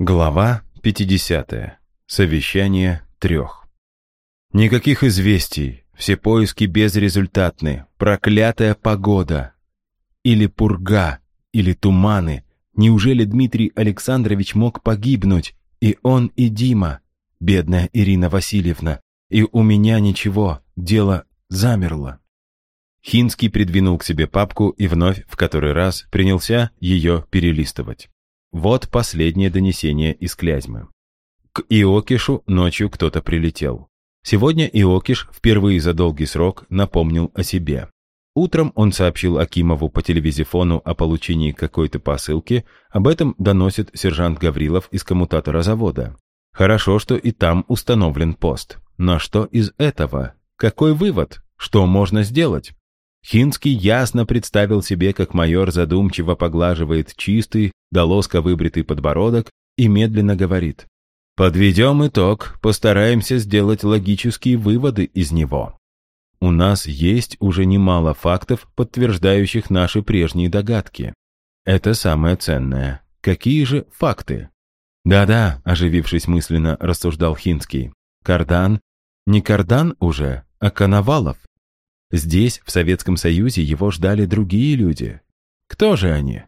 Глава 50. Совещание трех. Никаких известий, все поиски безрезультатны, проклятая погода. Или пурга, или туманы. Неужели Дмитрий Александрович мог погибнуть? И он, и Дима, бедная Ирина Васильевна. И у меня ничего, дело замерло. Хинский придвинул к себе папку и вновь в который раз принялся ее перелистывать. Вот последнее донесение из Клязьмы. К Иокишу ночью кто-то прилетел. Сегодня Иокиш впервые за долгий срок напомнил о себе. Утром он сообщил Акимову по телевизифону о получении какой-то посылки, об этом доносит сержант Гаврилов из коммутатора завода. Хорошо, что и там установлен пост. Но что из этого? Какой вывод? Что можно сделать? Хинский ясно представил себе, как майор задумчиво поглаживает чистый, до лоска выбритый подбородок и медленно говорит. «Подведем итог, постараемся сделать логические выводы из него. У нас есть уже немало фактов, подтверждающих наши прежние догадки. Это самое ценное. Какие же факты?» «Да-да», — оживившись мысленно, рассуждал Хинский. «Кардан? Не Кардан уже, а Коновалов. Здесь, в Советском Союзе, его ждали другие люди. Кто же они?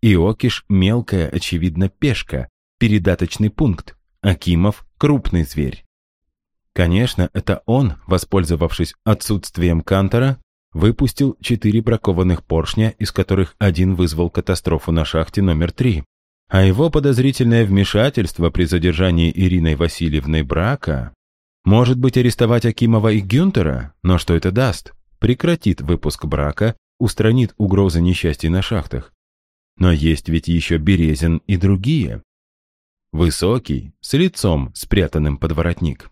Иокиш – мелкая, очевидно, пешка, передаточный пункт. Акимов – крупный зверь. Конечно, это он, воспользовавшись отсутствием Кантора, выпустил четыре бракованных поршня, из которых один вызвал катастрофу на шахте номер три. А его подозрительное вмешательство при задержании Ириной Васильевной брака может быть, арестовать Акимова и Гюнтера? Но что это даст? Прекратит выпуск брака, устранит угрозы несчастья на шахтах. Но есть ведь еще Березин и другие. Высокий, с лицом, спрятанным под воротник.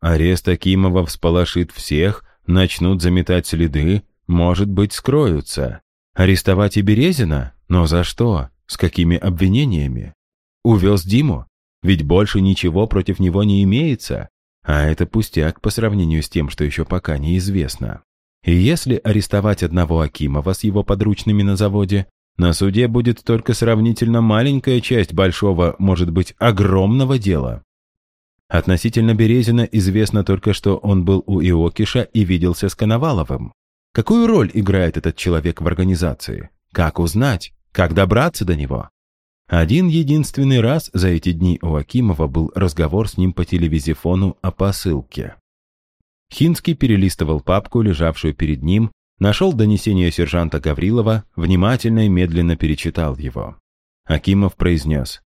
Арест Акимова всполошит всех, начнут заметать следы, может быть, скроются. Арестовать и Березина? Но за что? С какими обвинениями? Увез Диму? Ведь больше ничего против него не имеется. А это пустяк по сравнению с тем, что еще пока неизвестно. И если арестовать одного Акимова с его подручными на заводе, на суде будет только сравнительно маленькая часть большого, может быть, огромного дела. Относительно Березина известно только, что он был у Иокиша и виделся с Коноваловым. Какую роль играет этот человек в организации? Как узнать? Как добраться до него? Один единственный раз за эти дни у Акимова был разговор с ним по телевизифону о посылке. Хинский перелистывал папку, лежавшую перед ним, нашел донесение сержанта Гаврилова, внимательно и медленно перечитал его. Акимов произнес.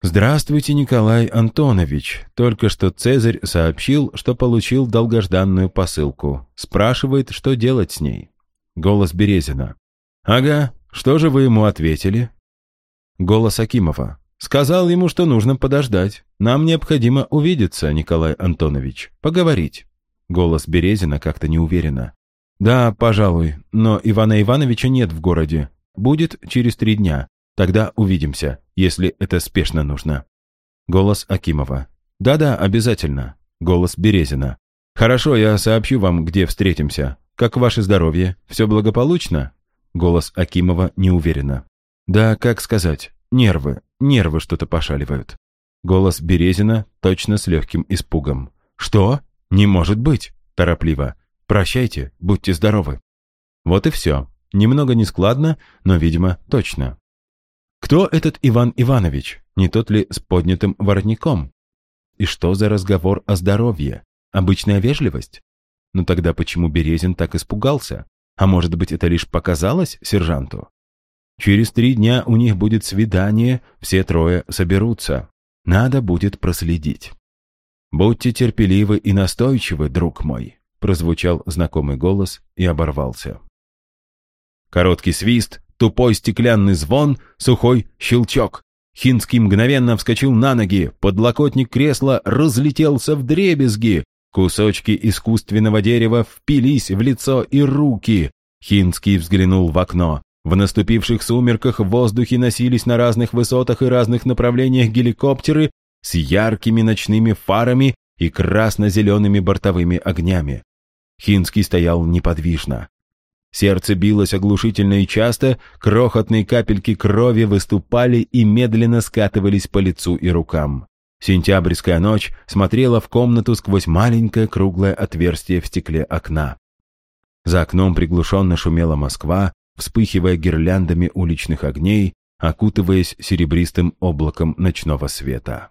«Здравствуйте, Николай Антонович. Только что Цезарь сообщил, что получил долгожданную посылку. Спрашивает, что делать с ней». Голос Березина. «Ага, что же вы ему ответили?» Голос Акимова. «Сказал ему, что нужно подождать. Нам необходимо увидеться, Николай Антонович. Поговорить». Голос Березина как-то неуверенно. «Да, пожалуй, но Ивана Ивановича нет в городе. Будет через три дня. Тогда увидимся, если это спешно нужно». Голос Акимова. «Да-да, обязательно». Голос Березина. «Хорошо, я сообщу вам, где встретимся. Как ваше здоровье? Все благополучно?» Голос Акимова неуверенно. Да, как сказать, нервы, нервы что-то пошаливают. Голос Березина точно с легким испугом. «Что? Не может быть!» Торопливо. «Прощайте, будьте здоровы». Вот и все. Немного нескладно, но, видимо, точно. Кто этот Иван Иванович? Не тот ли с поднятым воротником? И что за разговор о здоровье? Обычная вежливость? Но ну тогда почему Березин так испугался? А может быть, это лишь показалось сержанту? Через три дня у них будет свидание, все трое соберутся. Надо будет проследить. «Будьте терпеливы и настойчивы, друг мой», прозвучал знакомый голос и оборвался. Короткий свист, тупой стеклянный звон, сухой щелчок. Хинский мгновенно вскочил на ноги, подлокотник кресла разлетелся в дребезги, кусочки искусственного дерева впились в лицо и руки. Хинский взглянул в окно. В наступивших сумерках в воздухе носились на разных высотах и разных направлениях геликоптеры с яркими ночными фарами и красно-зелеными бортовыми огнями. Хинский стоял неподвижно. Сердце билось оглушительно и часто, крохотные капельки крови выступали и медленно скатывались по лицу и рукам. Сентябрьская ночь смотрела в комнату сквозь маленькое круглое отверстие в стекле окна. За окном приглушенно шумела Москва, вспыхивая гирляндами уличных огней, окутываясь серебристым облаком ночного света.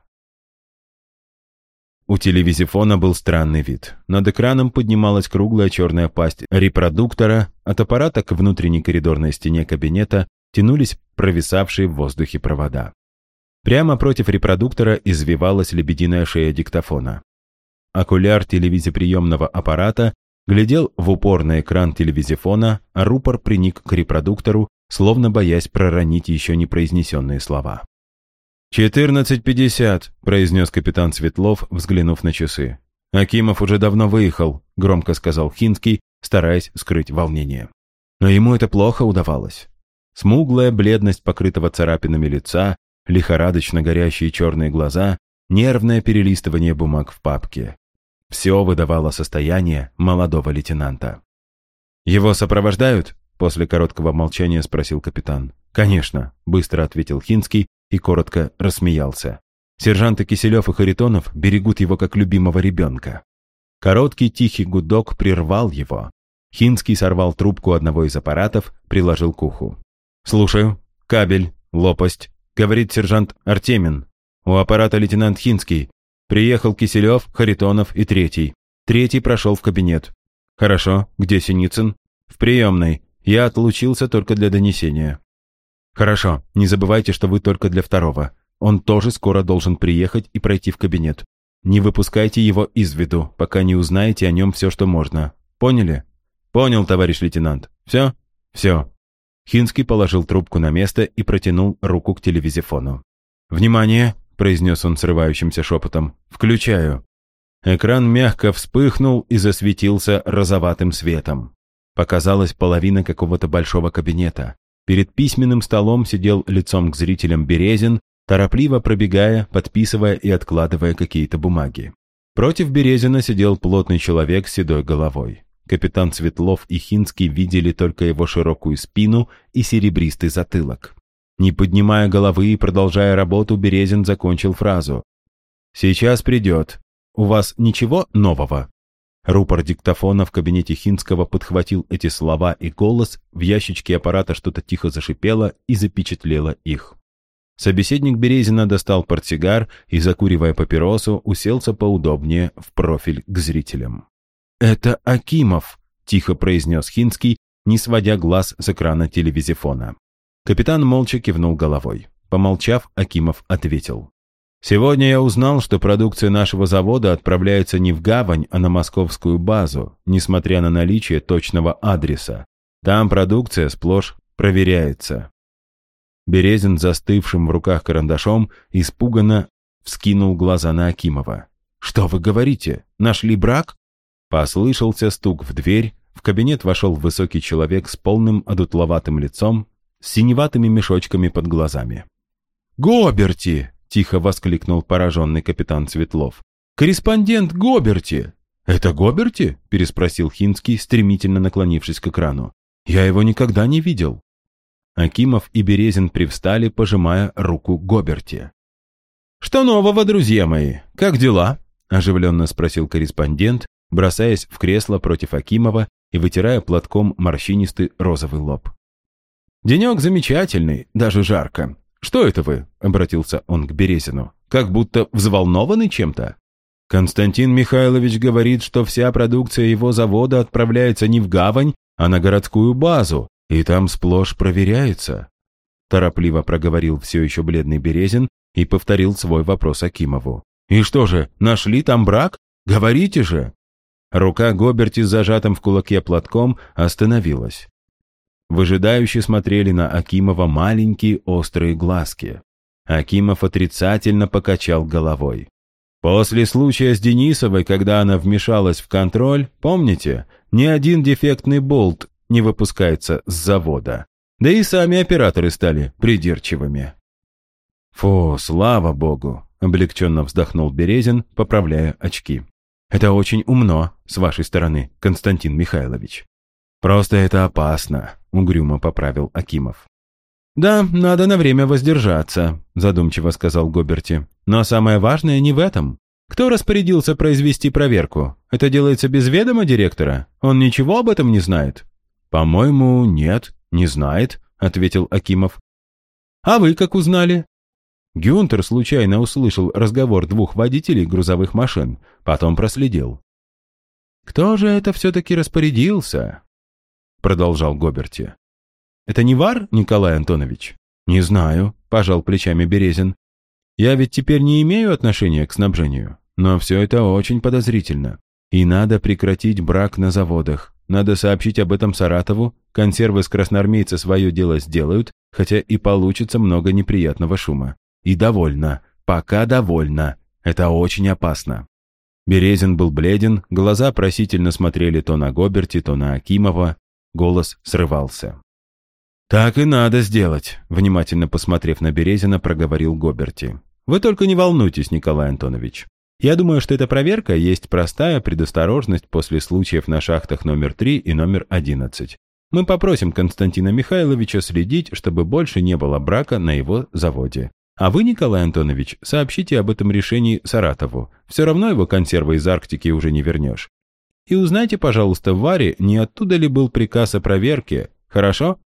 У телевизифона был странный вид. Над экраном поднималась круглая черная пасть репродуктора, от аппарата к внутренней коридорной стене кабинета тянулись провисавшие в воздухе провода. Прямо против репродуктора извивалась лебединая шея диктофона. Окуляр телевизоприемного аппарата глядел в упор на экран телевизифона, а рупор приник к репродуктору, словно боясь проронить еще не произнесенные слова. «Четырнадцать пятьдесят», — произнес капитан Светлов, взглянув на часы. «Акимов уже давно выехал», — громко сказал Хинский, стараясь скрыть волнение. Но ему это плохо удавалось. Смуглая бледность покрытого царапинами лица, лихорадочно горящие черные глаза, нервное перелистывание бумаг в папке. Все выдавало состояние молодого лейтенанта. «Его сопровождают?» — после короткого молчания спросил капитан. «Конечно», — быстро ответил Хинский и коротко рассмеялся. Сержанты Киселев и Харитонов берегут его как любимого ребенка. Короткий тихий гудок прервал его. Хинский сорвал трубку одного из аппаратов, приложил к уху. «Слушаю. Кабель. Лопасть. Говорит сержант Артемин. У аппарата лейтенант Хинский. Приехал Киселев, Харитонов и третий. Третий прошел в кабинет. Хорошо. Где Синицын? В приемной. Я отлучился только для донесения. «Хорошо, не забывайте, что вы только для второго. Он тоже скоро должен приехать и пройти в кабинет. Не выпускайте его из виду, пока не узнаете о нем все, что можно. Поняли?» «Понял, товарищ лейтенант. Все?» «Все». Хинский положил трубку на место и протянул руку к телевизифону. «Внимание!» – произнес он срывающимся шепотом. «Включаю». Экран мягко вспыхнул и засветился розоватым светом. Показалась половина какого-то большого кабинета. Перед письменным столом сидел лицом к зрителям Березин, торопливо пробегая, подписывая и откладывая какие-то бумаги. Против Березина сидел плотный человек с седой головой. Капитан Светлов и Хинский видели только его широкую спину и серебристый затылок. Не поднимая головы и продолжая работу, Березин закончил фразу. «Сейчас придет. У вас ничего нового?» Рупор диктофона в кабинете Хинского подхватил эти слова и голос, в ящичке аппарата что-то тихо зашипело и запечатлело их. Собеседник Березина достал портсигар и, закуривая папиросу, уселся поудобнее в профиль к зрителям. «Это Акимов», — тихо произнес Хинский, не сводя глаз с экрана телевизифона. Капитан молча кивнул головой. Помолчав, Акимов ответил. Сегодня я узнал, что продукция нашего завода отправляется не в гавань, а на московскую базу, несмотря на наличие точного адреса. Там продукция сплошь проверяется. Березин, застывшим в руках карандашом, испуганно вскинул глаза на Акимова. «Что вы говорите? Нашли брак?» Послышался стук в дверь, в кабинет вошел высокий человек с полным одутловатым лицом, с синеватыми мешочками под глазами. «Гоберти!» — тихо воскликнул пораженный капитан Светлов. «Корреспондент Гоберти!» «Это Гоберти?» — переспросил Хинский, стремительно наклонившись к экрану. «Я его никогда не видел». Акимов и Березин привстали, пожимая руку Гоберти. «Что нового, друзья мои? Как дела?» — оживленно спросил корреспондент, бросаясь в кресло против Акимова и вытирая платком морщинистый розовый лоб. «Денек замечательный, даже жарко. «Что это вы?» — обратился он к Березину. «Как будто взволнованы чем-то?» «Константин Михайлович говорит, что вся продукция его завода отправляется не в гавань, а на городскую базу, и там сплошь проверяется». Торопливо проговорил все еще бледный Березин и повторил свой вопрос Акимову. «И что же, нашли там брак? Говорите же!» Рука Гоберти с зажатым в кулаке платком остановилась. Выжидающе смотрели на Акимова маленькие острые глазки. Акимов отрицательно покачал головой. После случая с Денисовой, когда она вмешалась в контроль, помните, ни один дефектный болт не выпускается с завода. Да и сами операторы стали придирчивыми. «Фу, слава богу!» — облегченно вздохнул Березин, поправляя очки. «Это очень умно с вашей стороны, Константин Михайлович. «Просто это опасно», — угрюмо поправил Акимов. «Да, надо на время воздержаться», — задумчиво сказал Гоберти. «Но самое важное не в этом. Кто распорядился произвести проверку? Это делается без ведома директора? Он ничего об этом не знает?» «По-моему, нет, не знает», — ответил Акимов. «А вы как узнали?» Гюнтер случайно услышал разговор двух водителей грузовых машин, потом проследил. «Кто же это все-таки распорядился?» Продолжал Гоберти. «Это не вар, Николай Антонович?» «Не знаю», — пожал плечами Березин. «Я ведь теперь не имею отношения к снабжению, но все это очень подозрительно. И надо прекратить брак на заводах. Надо сообщить об этом Саратову, консервы с красноармейца свое дело сделают, хотя и получится много неприятного шума. И довольно. Пока довольно. Это очень опасно. Березин был бледен, глаза просительно смотрели то на Гоберти, то на Акимова. Голос срывался. «Так и надо сделать», — внимательно посмотрев на Березина, проговорил Гоберти. «Вы только не волнуйтесь, Николай Антонович. Я думаю, что эта проверка есть простая предосторожность после случаев на шахтах номер 3 и номер 11. Мы попросим Константина Михайловича следить, чтобы больше не было брака на его заводе. А вы, Николай Антонович, сообщите об этом решении Саратову. Все равно его консервы из Арктики уже не вернешь. И узнайте, пожалуйста, в Варе, не оттуда ли был приказ о проверке, хорошо?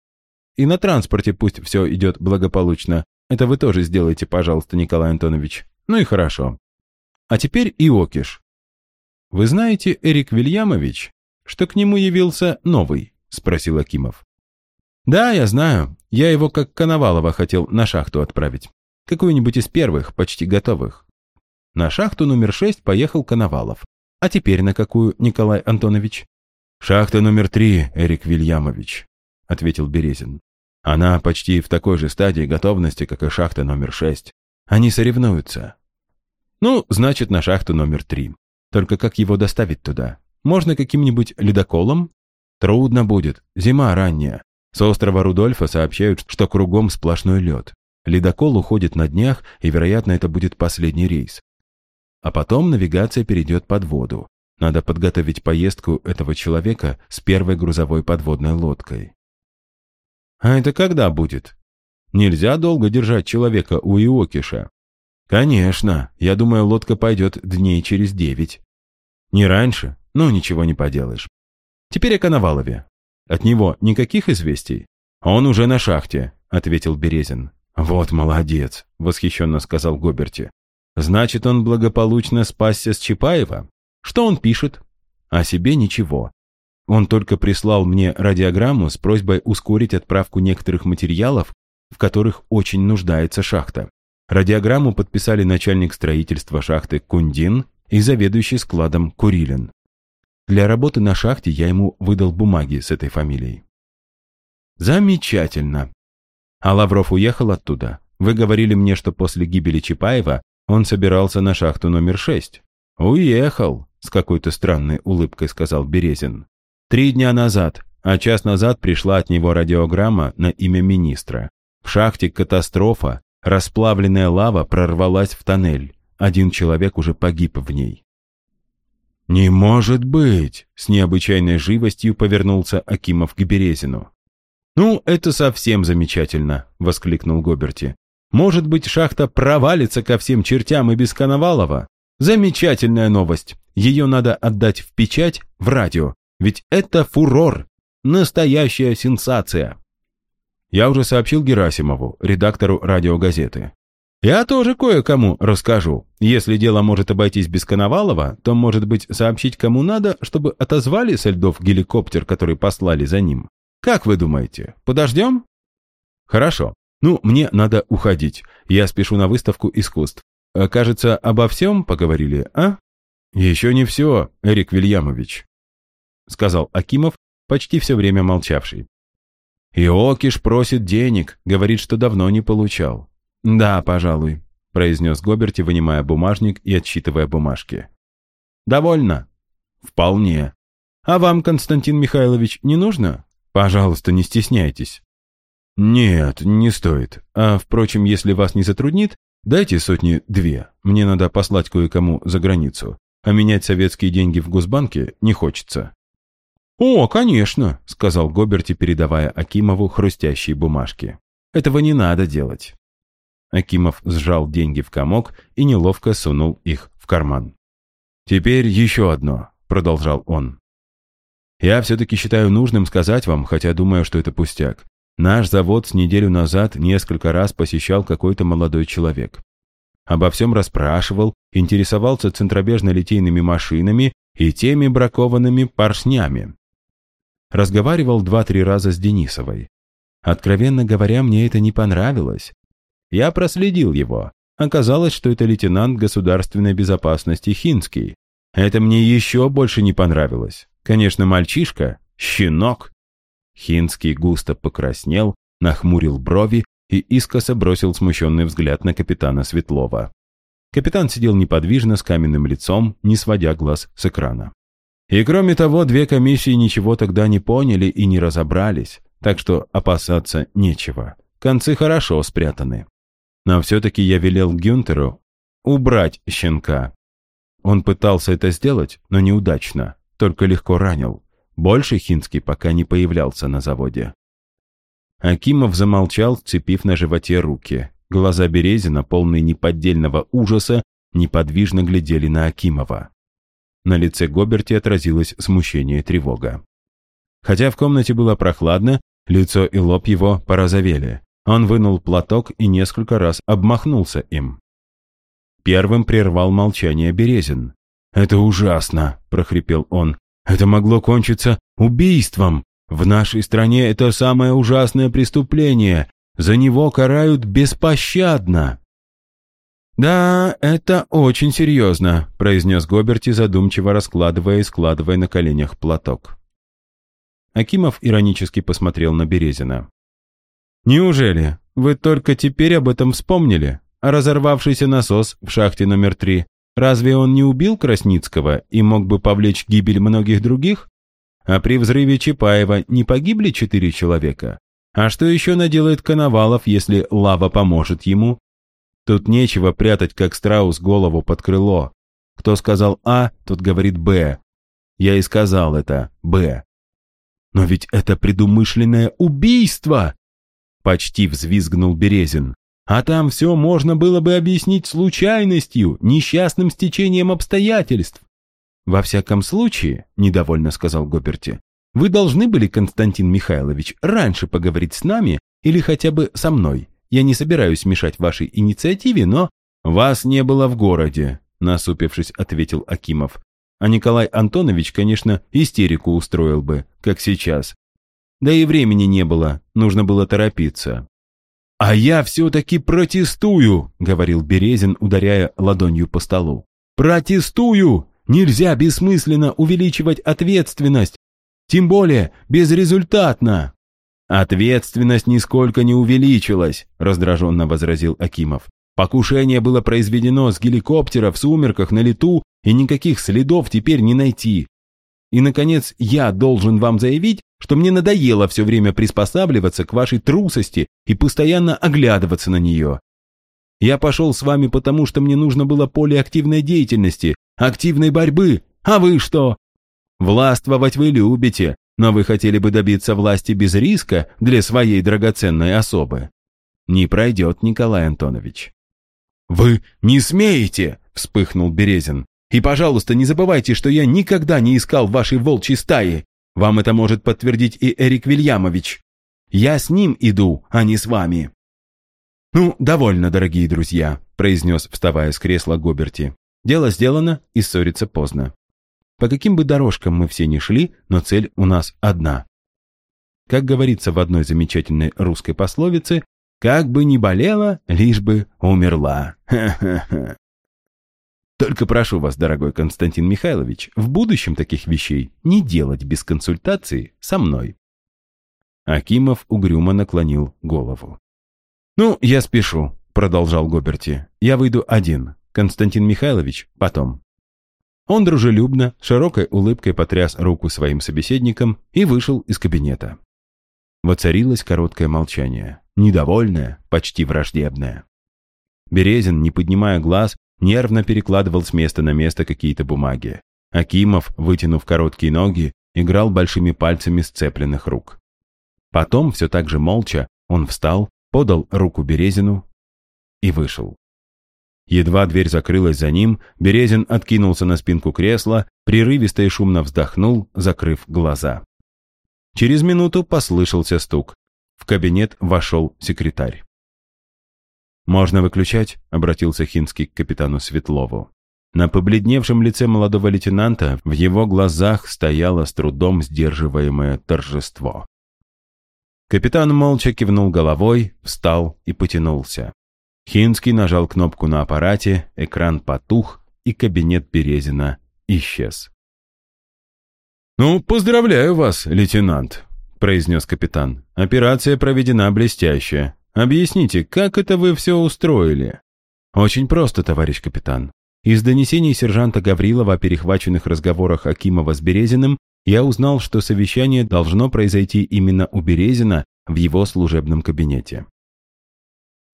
И на транспорте пусть все идет благополучно. Это вы тоже сделайте, пожалуйста, Николай Антонович. Ну и хорошо. А теперь Иокиш. Вы знаете, Эрик Вильямович, что к нему явился новый? Спросил Акимов. Да, я знаю. Я его как Коновалова хотел на шахту отправить. Какую-нибудь из первых, почти готовых. На шахту номер шесть поехал Коновалов. А теперь на какую, Николай Антонович? Шахта номер три, Эрик Вильямович, ответил Березин. Она почти в такой же стадии готовности, как и шахта номер шесть. Они соревнуются. Ну, значит, на шахту номер три. Только как его доставить туда? Можно каким-нибудь ледоколом? Трудно будет. Зима ранняя. С острова Рудольфа сообщают, что кругом сплошной лед. Ледокол уходит на днях, и, вероятно, это будет последний рейс. А потом навигация перейдет под воду. Надо подготовить поездку этого человека с первой грузовой подводной лодкой. А это когда будет? Нельзя долго держать человека у Иокиша. Конечно, я думаю, лодка пойдет дней через девять. Не раньше, но ничего не поделаешь. Теперь о Коновалове. От него никаких известий? Он уже на шахте, ответил Березин. «Вот молодец», — восхищенно сказал Гоберти. «Значит, он благополучно спасся с Чапаева? Что он пишет?» «О себе ничего. Он только прислал мне радиограмму с просьбой ускорить отправку некоторых материалов, в которых очень нуждается шахта. Радиограмму подписали начальник строительства шахты Кундин и заведующий складом Курилин. Для работы на шахте я ему выдал бумаги с этой фамилией. Замечательно. А Лавров уехал оттуда. Вы говорили мне, что после гибели Чапаева он собирался на шахту номер шесть. Уехал, с какой-то странной улыбкой сказал Березин. Три дня назад, а час назад пришла от него радиограмма на имя министра. В шахте катастрофа, расплавленная лава прорвалась в тоннель. Один человек уже погиб в ней. «Не может быть!» — с необычайной живостью повернулся Акимов к Березину. «Ну, это совсем замечательно», — воскликнул Гоберти. «Может быть, шахта провалится ко всем чертям и без Коновалова? Замечательная новость. Ее надо отдать в печать, в радио. Ведь это фурор. Настоящая сенсация». Я уже сообщил Герасимову, редактору радиогазеты. Я тоже кое-кому расскажу. Если дело может обойтись без Коновалова, то, может быть, сообщить кому надо, чтобы отозвали со льдов геликоптер, который послали за ним. Как вы думаете, подождем? Хорошо. Ну, мне надо уходить. Я спешу на выставку искусств. Э, кажется, обо всем поговорили, а? Еще не все, Эрик Вильямович, сказал Акимов, почти все время молчавший. Иокиш просит денег, говорит, что давно не получал. Да, пожалуй, произнес Гоберти, вынимая бумажник и отсчитывая бумажки. Довольно? Вполне. А вам, Константин Михайлович, не нужно? Пожалуйста, не стесняйтесь. Нет, не стоит. А, впрочем, если вас не затруднит, дайте сотни две. Мне надо послать кое-кому за границу. А менять советские деньги в Госбанке не хочется. «О, конечно», — сказал Гоберти, передавая Акимову хрустящие бумажки. «Этого не надо делать». Акимов сжал деньги в комок и неловко сунул их в карман. «Теперь еще одно», — продолжал он. «Я все-таки считаю нужным сказать вам, хотя думаю, что это пустяк. Наш завод с неделю назад несколько раз посещал какой-то молодой человек. Обо всем расспрашивал, интересовался центробежно-литейными машинами и теми бракованными поршнями. Разговаривал два-три раза с Денисовой. Откровенно говоря, мне это не понравилось. Я проследил его. Оказалось, что это лейтенант государственной безопасности Хинский. Это мне еще больше не понравилось. Конечно, мальчишка, щенок. Хинский густо покраснел, нахмурил брови и искоса бросил смущенный взгляд на капитана Светлова. Капитан сидел неподвижно с каменным лицом, не сводя глаз с экрана. И кроме того, две комиссии ничего тогда не поняли и не разобрались, так что опасаться нечего. Концы хорошо спрятаны. Но все-таки я велел Гюнтеру убрать щенка. Он пытался это сделать, но неудачно, только легко ранил. Больше Хинский пока не появлялся на заводе. Акимов замолчал, цепив на животе руки. Глаза Березина, полные неподдельного ужаса, неподвижно глядели на Акимова. На лице Гоберти отразилось смущение и тревога. Хотя в комнате было прохладно, лицо и лоб его порозовели. Он вынул платок и несколько раз обмахнулся им. Первым прервал молчание Березин. «Это ужасно!» – прохрипел он. «Это могло кончиться убийством! В нашей стране это самое ужасное преступление! За него карают беспощадно!» «Да, это очень серьезно», — произнес Гоберти, задумчиво раскладывая и складывая на коленях платок. Акимов иронически посмотрел на Березина. «Неужели вы только теперь об этом вспомнили? А разорвавшийся насос в шахте номер три, разве он не убил Красницкого и мог бы повлечь гибель многих других? А при взрыве Чапаева не погибли четыре человека? А что еще наделает Коновалов, если лава поможет ему? Тут нечего прятать, как страус, голову под крыло. Кто сказал А, тот говорит Б. Я и сказал это Б. Но ведь это предумышленное убийство! Почти взвизгнул Березин. А там все можно было бы объяснить случайностью, несчастным стечением обстоятельств. Во всяком случае, недовольно сказал Гоберти, вы должны были, Константин Михайлович, раньше поговорить с нами или хотя бы со мной. Я не собираюсь мешать вашей инициативе, но...» «Вас не было в городе», — насупившись, ответил Акимов. «А Николай Антонович, конечно, истерику устроил бы, как сейчас. Да и времени не было, нужно было торопиться». «А я все-таки протестую», — говорил Березин, ударяя ладонью по столу. «Протестую! Нельзя бессмысленно увеличивать ответственность, тем более безрезультатно!» «Ответственность нисколько не увеличилась», — раздраженно возразил Акимов. «Покушение было произведено с геликоптера в сумерках на лету, и никаких следов теперь не найти. И, наконец, я должен вам заявить, что мне надоело все время приспосабливаться к вашей трусости и постоянно оглядываться на нее. Я пошел с вами потому, что мне нужно было поле активной деятельности, активной борьбы. А вы что? Властвовать вы любите, но вы хотели бы добиться власти без риска для своей драгоценной особы. Не пройдет, Николай Антонович. «Вы не смеете!» — вспыхнул Березин. «И, пожалуйста, не забывайте, что я никогда не искал вашей волчьей стаи. Вам это может подтвердить и Эрик Вильямович. Я с ним иду, а не с вами». «Ну, довольно, дорогие друзья», — произнес, вставая с кресла Гоберти. «Дело сделано, и ссориться поздно. По каким бы дорожкам мы все ни шли, но цель у нас одна. Как говорится в одной замечательной русской пословице, «Как бы ни болела, лишь бы умерла». Ха-ха-ха. Только прошу вас, дорогой Константин Михайлович, в будущем таких вещей не делать без консультации со мной. Акимов угрюмо наклонил голову. «Ну, я спешу», — продолжал Гоберти. «Я выйду один. Константин Михайлович потом». Он дружелюбно, широкой улыбкой потряс руку своим собеседникам и вышел из кабинета. Воцарилось короткое молчание, недовольное, почти враждебное. Березин, не поднимая глаз, нервно перекладывал с места на место какие-то бумаги. Акимов, вытянув короткие ноги играл большими пальцами сцепленных рук. Потом, все так же молча, он встал, подал руку Березину и вышел. Едва дверь закрылась за ним, Березин откинулся на спинку кресла, прерывисто и шумно вздохнул, закрыв глаза. Через минуту послышался стук. В кабинет вошел секретарь. «Можно выключать?» — обратился Хинский к капитану Светлову. На побледневшем лице молодого лейтенанта в его глазах стояло с трудом сдерживаемое торжество. Капитан молча кивнул головой, встал и потянулся. Хинский нажал кнопку на аппарате, экран потух, и кабинет Березина исчез. «Ну, поздравляю вас, лейтенант», — произнес капитан. «Операция проведена блестяще. Объясните, как это вы все устроили?» «Очень просто, товарищ капитан. Из донесений сержанта Гаврилова о перехваченных разговорах Акимова с Березиным я узнал, что совещание должно произойти именно у Березина в его служебном кабинете.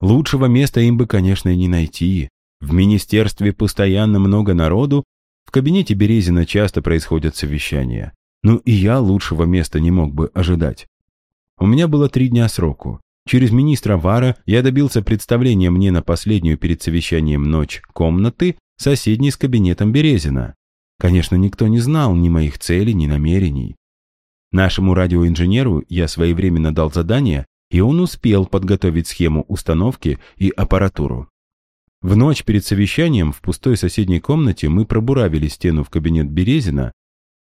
Лучшего места им бы, конечно, не найти. В министерстве постоянно много народу, в кабинете Березина часто происходят совещания. Ну и я лучшего места не мог бы ожидать. У меня было три дня сроку. Через министра Вара я добился представления мне на последнюю перед совещанием ночь комнаты, соседней с кабинетом Березина. Конечно, никто не знал ни моих целей, ни намерений. Нашему радиоинженеру я своевременно дал задание и он успел подготовить схему установки и аппаратуру. В ночь перед совещанием в пустой соседней комнате мы пробуравили стену в кабинет Березина,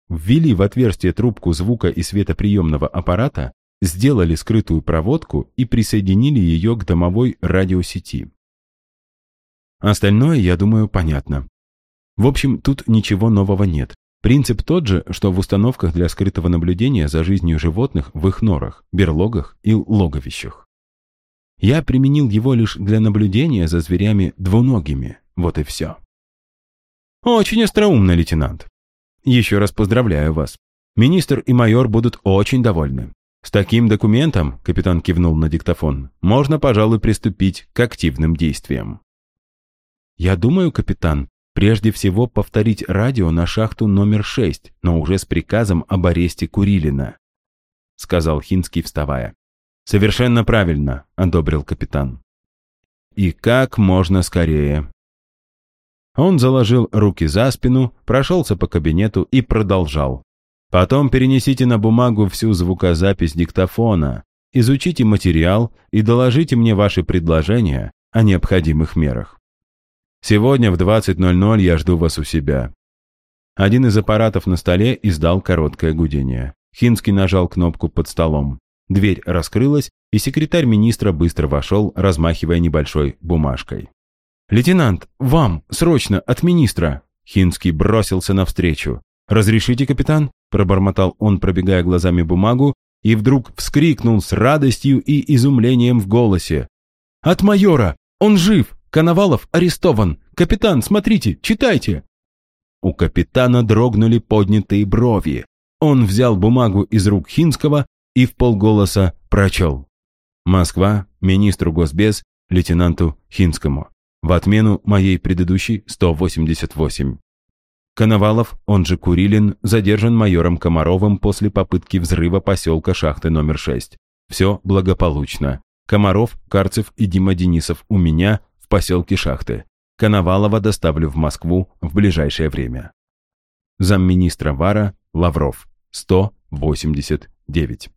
ввели в отверстие трубку звука и светоприемного аппарата, сделали скрытую проводку и присоединили ее к домовой радиосети. Остальное, я думаю, понятно. В общем, тут ничего нового нет. Принцип тот же, что в установках для скрытого наблюдения за жизнью животных в их норах, берлогах и логовищах. Я применил его лишь для наблюдения за зверями двуногими. Вот и все. Очень остроумно, лейтенант. Еще раз поздравляю вас. Министр и майор будут очень довольны. С таким документом, капитан кивнул на диктофон, можно, пожалуй, приступить к активным действиям. Я думаю, капитан, Прежде всего повторить радио на шахту номер 6, но уже с приказом об аресте Курилина», — сказал Хинский, вставая. «Совершенно правильно», — одобрил капитан. «И как можно скорее». Он заложил руки за спину, прошелся по кабинету и продолжал. «Потом перенесите на бумагу всю звукозапись диктофона, изучите материал и доложите мне ваши предложения о необходимых мерах. Сегодня в 20.00 я жду вас у себя». Один из аппаратов на столе издал короткое гудение. Хинский нажал кнопку под столом. Дверь раскрылась, и секретарь министра быстро вошел, размахивая небольшой бумажкой. «Лейтенант, вам, срочно, от министра!» Хинский бросился навстречу. «Разрешите, капитан?» – пробормотал он, пробегая глазами бумагу, и вдруг вскрикнул с радостью и изумлением в голосе. «От майора! Он жив! Коновалов арестован! Капитан, смотрите, читайте!» У капитана дрогнули поднятые брови. Он взял бумагу из рук Хинского и в полголоса прочел. «Москва, министру Госбез, лейтенанту Хинскому. В отмену моей предыдущей 188. Коновалов, он же Курилин, задержан майором Комаровым после попытки взрыва поселка шахты номер 6. Все благополучно. Комаров, Карцев и Дима Денисов у меня, поселке Шахты. Коновалова доставлю в Москву в ближайшее время. Замминистра Вара Лавров, 189.